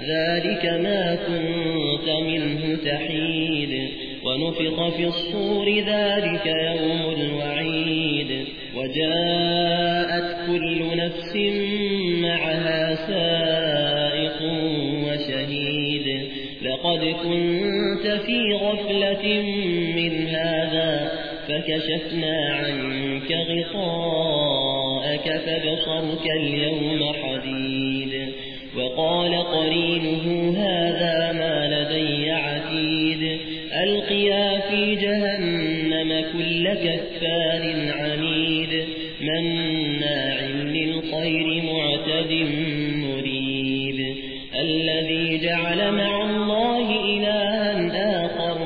ذلك ما كنت منه تحيد. ونفق في الصور ذلك يوم الوعيد. وجاءت كل نفس معها سائق وشهيد. لقد كنت في غفلة من هذا فكشفنا عنك غطاءك فبصرك اليوم حديد. وقال قرينه هذا ما لدي عتيد. ألقيا في جهنم كل كفار عنيد. مناع للخير معتد مريد الذي جعل مع الله إلها آخر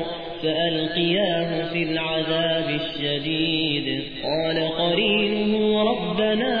فألقياه في العذاب الشديد. قال قرينه ربنا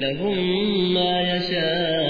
لهم ما يشاءون